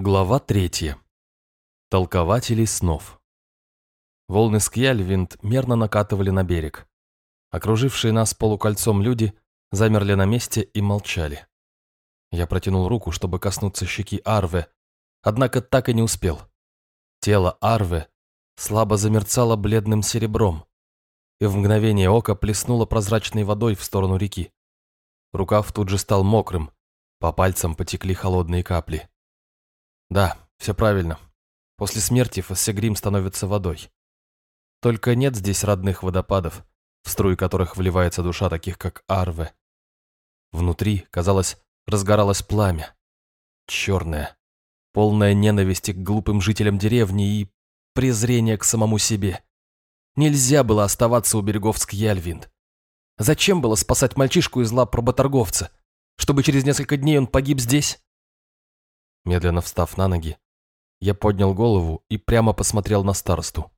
Глава третья. Толкователи снов. Волны Скьяльвинд мерно накатывали на берег. Окружившие нас полукольцом люди замерли на месте и молчали. Я протянул руку, чтобы коснуться щеки Арве, однако так и не успел. Тело Арве слабо замерцало бледным серебром, и в мгновение ока плеснуло прозрачной водой в сторону реки. Рукав тут же стал мокрым, по пальцам потекли холодные капли. Да, все правильно. После смерти Фассегрим становится водой. Только нет здесь родных водопадов, в струи которых вливается душа таких, как Арве. Внутри, казалось, разгоралось пламя. Черное, полное ненависти к глупым жителям деревни и презрение к самому себе. Нельзя было оставаться у берегов Скьяльвинд. Зачем было спасать мальчишку из лап работорговца? Чтобы через несколько дней он погиб здесь? Медленно встав на ноги, я поднял голову и прямо посмотрел на старосту.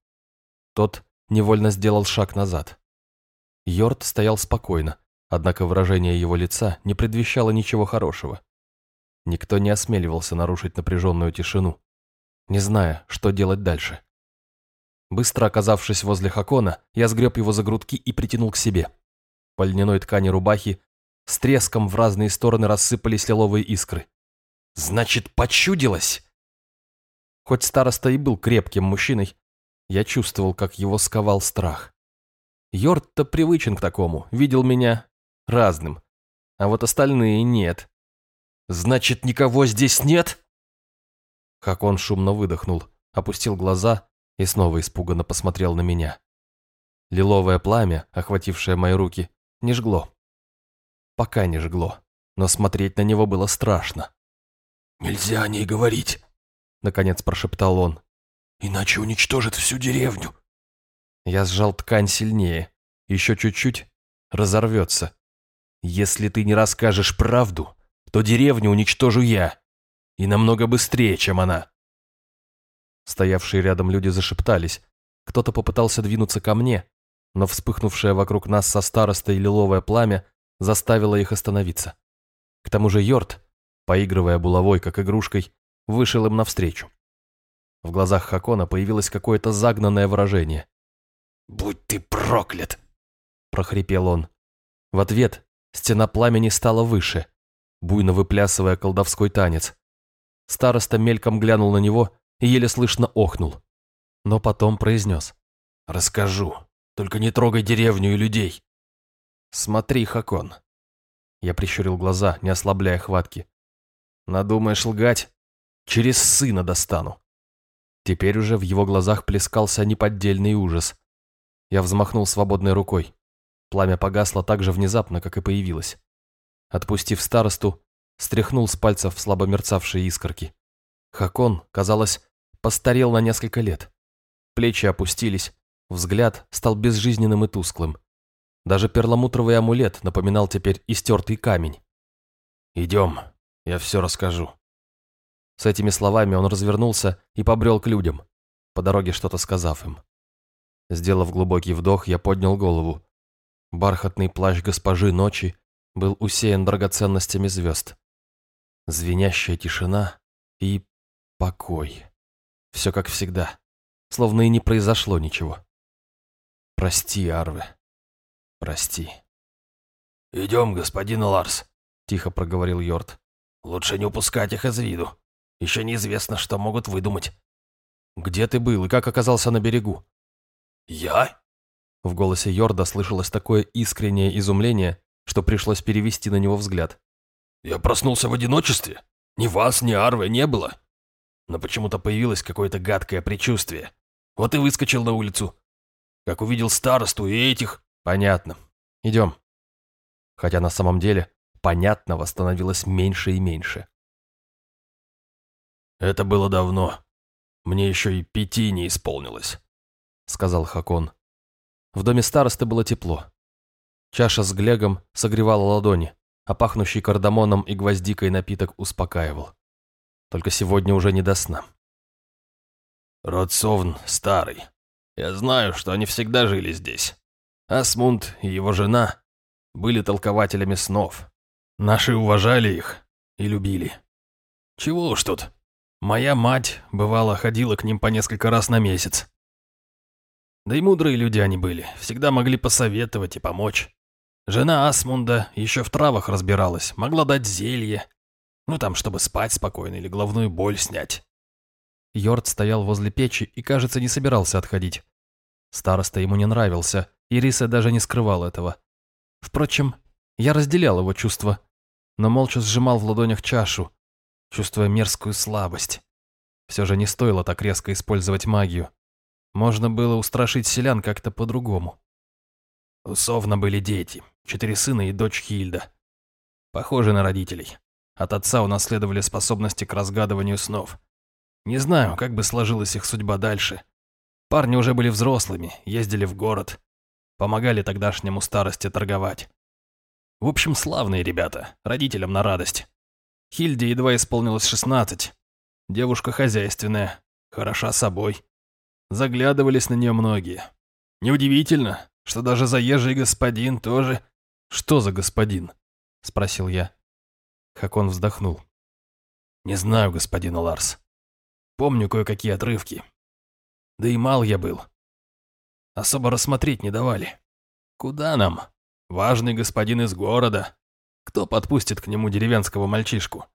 Тот невольно сделал шаг назад. Йорд стоял спокойно, однако выражение его лица не предвещало ничего хорошего. Никто не осмеливался нарушить напряженную тишину, не зная, что делать дальше. Быстро оказавшись возле Хакона, я сгреб его за грудки и притянул к себе. По льняной ткани рубахи с треском в разные стороны рассыпались лиловые искры. «Значит, почудилось!» Хоть староста и был крепким мужчиной, я чувствовал, как его сковал страх. Йорд-то привычен к такому, видел меня разным, а вот остальные нет. «Значит, никого здесь нет?» Как он шумно выдохнул, опустил глаза и снова испуганно посмотрел на меня. Лиловое пламя, охватившее мои руки, не жгло. Пока не жгло, но смотреть на него было страшно. «Нельзя о ней говорить», — наконец прошептал он. «Иначе уничтожит всю деревню». Я сжал ткань сильнее. Еще чуть-чуть разорвется. «Если ты не расскажешь правду, то деревню уничтожу я. И намного быстрее, чем она». Стоявшие рядом люди зашептались. Кто-то попытался двинуться ко мне, но вспыхнувшее вокруг нас со старостой лиловое пламя заставило их остановиться. К тому же Йорд, поигрывая булавой, как игрушкой, вышел им навстречу. В глазах Хакона появилось какое-то загнанное выражение. «Будь ты проклят!» – прохрипел он. В ответ стена пламени стала выше, буйно выплясывая колдовской танец. Староста мельком глянул на него и еле слышно охнул. Но потом произнес. «Расскажу. Только не трогай деревню и людей». «Смотри, Хакон». Я прищурил глаза, не ослабляя хватки. «Надумаешь лгать? Через сына достану». Теперь уже в его глазах плескался неподдельный ужас. Я взмахнул свободной рукой. Пламя погасло так же внезапно, как и появилось. Отпустив старосту, стряхнул с пальцев слабо мерцавшие искорки. Хакон, казалось, постарел на несколько лет. Плечи опустились, взгляд стал безжизненным и тусклым. Даже перламутровый амулет напоминал теперь истертый камень. «Идем, я все расскажу». С этими словами он развернулся и побрел к людям, по дороге что-то сказав им. Сделав глубокий вдох, я поднял голову. Бархатный плащ госпожи ночи был усеян драгоценностями звезд. Звенящая тишина и покой. Все как всегда, словно и не произошло ничего. Прости, Арве. Прости. «Идем, господин Ларс», — тихо проговорил Йорд. «Лучше не упускать их из виду. Еще неизвестно, что могут выдумать». «Где ты был и как оказался на берегу?» «Я?» В голосе Йорда слышалось такое искреннее изумление, что пришлось перевести на него взгляд. «Я проснулся в одиночестве. Ни вас, ни Арвы не было но почему-то появилось какое-то гадкое предчувствие. Вот и выскочил на улицу. Как увидел старосту и этих... Понятно. Идем. Хотя на самом деле понятного становилось меньше и меньше. «Это было давно. Мне еще и пяти не исполнилось», — сказал Хакон. В доме старосты было тепло. Чаша с глегом согревала ладони, а пахнущий кардамоном и гвоздикой напиток успокаивал. Только сегодня уже не до сна. Родсовн старый. Я знаю, что они всегда жили здесь. Асмунд и его жена были толкователями снов. Наши уважали их и любили. Чего уж тут. Моя мать, бывало, ходила к ним по несколько раз на месяц. Да и мудрые люди они были, всегда могли посоветовать и помочь. Жена Асмунда еще в травах разбиралась, могла дать зелье. Ну там, чтобы спать спокойно или головную боль снять. Йорд стоял возле печи и, кажется, не собирался отходить. Староста ему не нравился, и Риса даже не скрывал этого. Впрочем, я разделял его чувства, но молча сжимал в ладонях чашу, чувствуя мерзкую слабость. Все же не стоило так резко использовать магию. Можно было устрашить селян как-то по-другому. У Совна были дети, четыре сына и дочь Хильда. Похожи на родителей. От отца унаследовали способности к разгадыванию снов. Не знаю, как бы сложилась их судьба дальше. Парни уже были взрослыми, ездили в город, помогали тогдашнему старости торговать. В общем, славные ребята, родителям на радость. Хильде едва исполнилось 16. Девушка хозяйственная, хороша собой. Заглядывались на нее многие. Неудивительно, что даже заезжий господин тоже... «Что за господин?» — спросил я. Хакон вздохнул. «Не знаю, господин Ларс. Помню кое-какие отрывки. Да и мал я был. Особо рассмотреть не давали. Куда нам? Важный господин из города. Кто подпустит к нему деревенского мальчишку?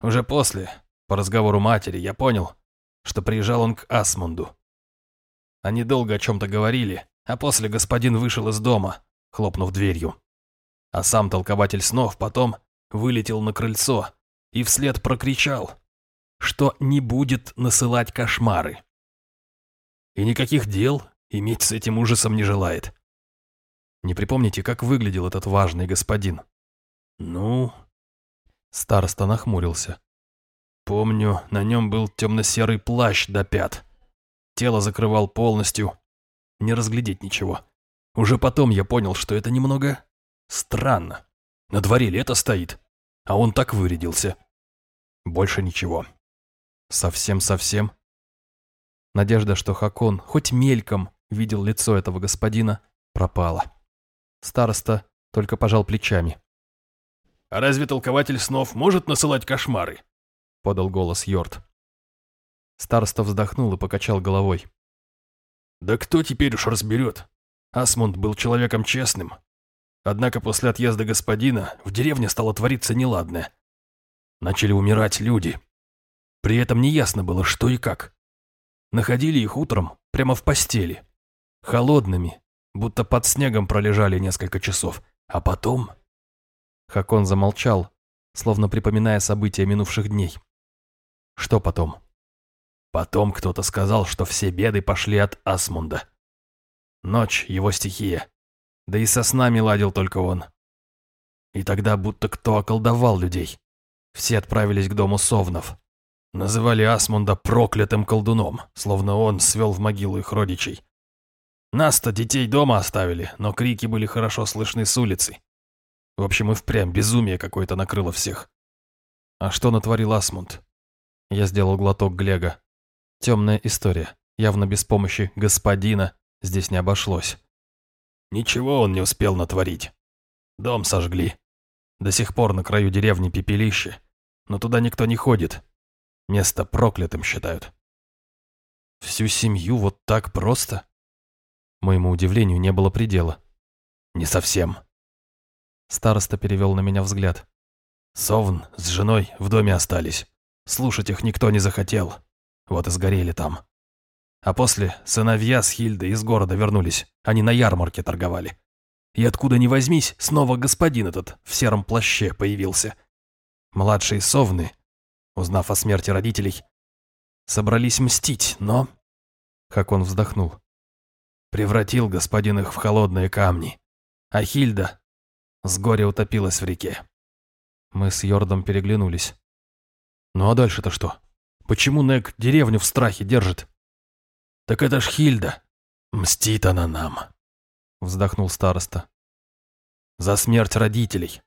Уже после, по разговору матери, я понял, что приезжал он к Асмунду. Они долго о чем-то говорили, а после господин вышел из дома, хлопнув дверью. А сам толкователь снов потом вылетел на крыльцо и вслед прокричал, что не будет насылать кошмары. И никаких дел иметь с этим ужасом не желает. Не припомните, как выглядел этот важный господин? Ну... Староста нахмурился. Помню, на нем был темно-серый плащ до пят. Тело закрывал полностью. Не разглядеть ничего. Уже потом я понял, что это немного странно. На дворе лето стоит, а он так вырядился. Больше ничего. Совсем-совсем? Надежда, что Хакон хоть мельком видел лицо этого господина, пропала. Староста только пожал плечами. «А разве толкователь снов может насылать кошмары?» — подал голос Йорд. Староста вздохнул и покачал головой. «Да кто теперь уж разберет? Асмунд был человеком честным. Однако после отъезда господина в деревне стало твориться неладное. Начали умирать люди. При этом неясно было, что и как. Находили их утром прямо в постели. Холодными, будто под снегом пролежали несколько часов. А потом... Хакон замолчал, словно припоминая события минувших дней. Что потом? Потом кто-то сказал, что все беды пошли от Асмунда. Ночь — его стихия. Да и со снами ладил только он. И тогда будто кто околдовал людей. Все отправились к дому Совнов. Называли Асмунда проклятым колдуном, словно он свел в могилу их родичей. Нас-то детей дома оставили, но крики были хорошо слышны с улицы. В общем, и впрямь безумие какое-то накрыло всех. А что натворил Асмунд? Я сделал глоток Глега. Темная история. Явно без помощи господина здесь не обошлось. Ничего он не успел натворить. Дом сожгли. До сих пор на краю деревни пепелище. Но туда никто не ходит. Место проклятым считают. Всю семью вот так просто? Моему удивлению не было предела. «Не совсем». Староста перевел на меня взгляд. «Совн с женой в доме остались. Слушать их никто не захотел. Вот и сгорели там. А после сыновья с Хильдой из города вернулись. Они на ярмарке торговали. И откуда ни возьмись, снова господин этот в сером плаще появился. Младшие совны, узнав о смерти родителей, собрались мстить, но...» Как он вздохнул. Превратил господин их в холодные камни. А Хильда с горя утопилась в реке. Мы с Йордом переглянулись. Ну а дальше-то что? Почему Нек деревню в страхе держит? Так это ж Хильда. Мстит она нам. Вздохнул староста. За смерть родителей.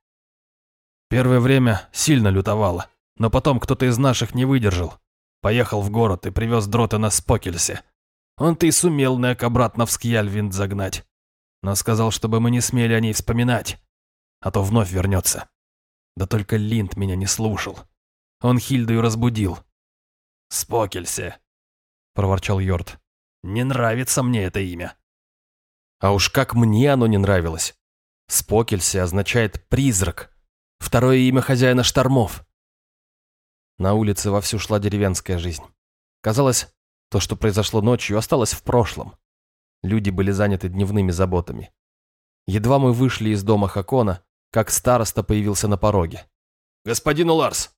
Первое время сильно лютовала, но потом кто-то из наших не выдержал. Поехал в город и привез дрота на Спокельсе. Он-то и сумел Нек обратно в Скьяльвинд загнать. Но сказал, чтобы мы не смели о ней вспоминать, а то вновь вернется. Да только Линд меня не слушал. Он Хильду разбудил. «Спокелься», — проворчал Йорд. «Не нравится мне это имя». А уж как мне оно не нравилось. Спокелься означает «призрак». Второе имя хозяина штормов. На улице вовсю шла деревенская жизнь. Казалось, то, что произошло ночью, осталось в прошлом. Люди были заняты дневными заботами. Едва мы вышли из дома Хакона, как староста появился на пороге. «Господин Уларс!»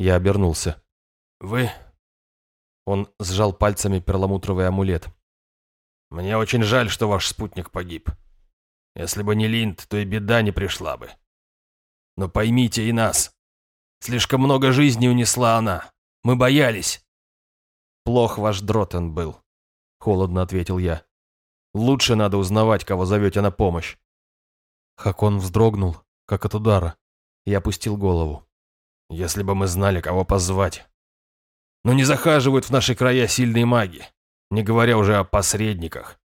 Я обернулся. «Вы...» Он сжал пальцами перламутровый амулет. «Мне очень жаль, что ваш спутник погиб. Если бы не Линд, то и беда не пришла бы. Но поймите и нас. Слишком много жизни унесла она. Мы боялись». «Плох ваш Дротен был», — холодно ответил я. «Лучше надо узнавать, кого зовете на помощь». Хакон вздрогнул, как от удара, и опустил голову. «Если бы мы знали, кого позвать. Но не захаживают в наши края сильные маги, не говоря уже о посредниках».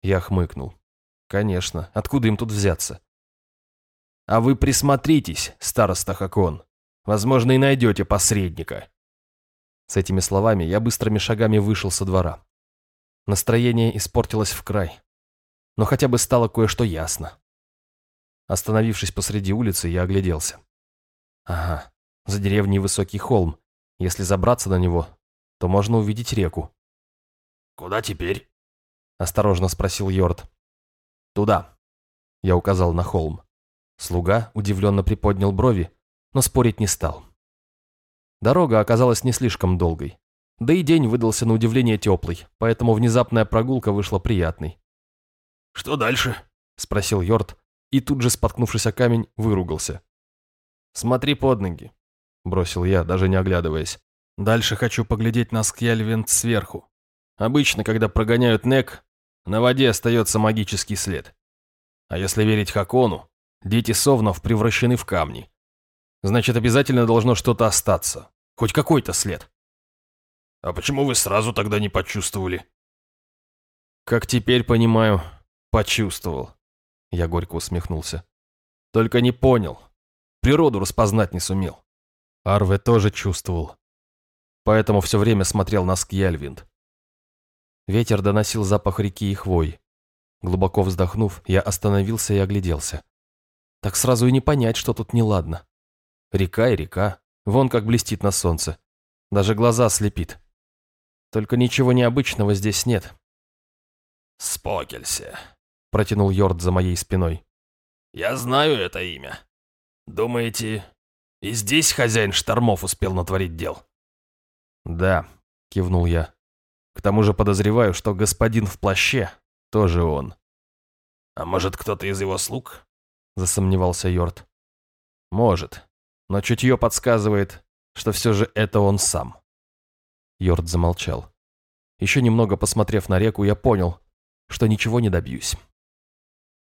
Я хмыкнул. «Конечно, откуда им тут взяться?» «А вы присмотритесь, староста Хакон. Возможно, и найдете посредника». С этими словами я быстрыми шагами вышел со двора. Настроение испортилось в край. Но хотя бы стало кое-что ясно. Остановившись посреди улицы, я огляделся. Ага, за деревней высокий холм. Если забраться на него, то можно увидеть реку. «Куда теперь?» – осторожно спросил Йорд. «Туда», – я указал на холм. Слуга удивленно приподнял брови, но спорить не стал. Дорога оказалась не слишком долгой. Да и день выдался на удивление теплый, поэтому внезапная прогулка вышла приятной. «Что дальше?» – спросил Йорд, и тут же, споткнувшись о камень, выругался. «Смотри под ноги», – бросил я, даже не оглядываясь. «Дальше хочу поглядеть на Скьяльвент сверху. Обычно, когда прогоняют Нек, на воде остается магический след. А если верить Хакону, дети Совнов превращены в камни. Значит, обязательно должно что-то остаться. Хоть какой-то след». «А почему вы сразу тогда не почувствовали?» «Как теперь понимаю, почувствовал», я горько усмехнулся. Только не понял. Природу распознать не сумел. Арве тоже чувствовал. Поэтому все время смотрел на Скьяльвинд. Ветер доносил запах реки и хвой. Глубоко вздохнув, я остановился и огляделся. Так сразу и не понять, что тут неладно. Река и река, вон как блестит на солнце. Даже глаза слепит. Только ничего необычного здесь нет. «Спокелься», протянул Йорд за моей спиной. «Я знаю это имя. Думаете, и здесь хозяин штормов успел натворить дел?» «Да», — кивнул я. «К тому же подозреваю, что господин в плаще тоже он». «А может, кто-то из его слуг?» — засомневался Йорд. «Может, но чутье подсказывает, что все же это он сам». Йорд замолчал. Еще немного посмотрев на реку, я понял, что ничего не добьюсь.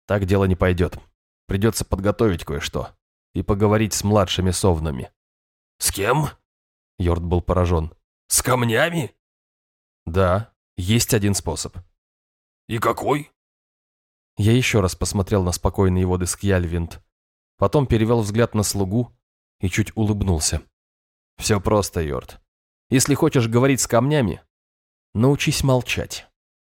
Так дело не пойдет. Придется подготовить кое-что и поговорить с младшими совнами. «С кем?» Йорд был поражен. «С камнями?» «Да, есть один способ». «И какой?» Я еще раз посмотрел на спокойные воды Скьяльвинд, потом перевел взгляд на слугу и чуть улыбнулся. «Все просто, Йорд. Если хочешь говорить с камнями, научись молчать».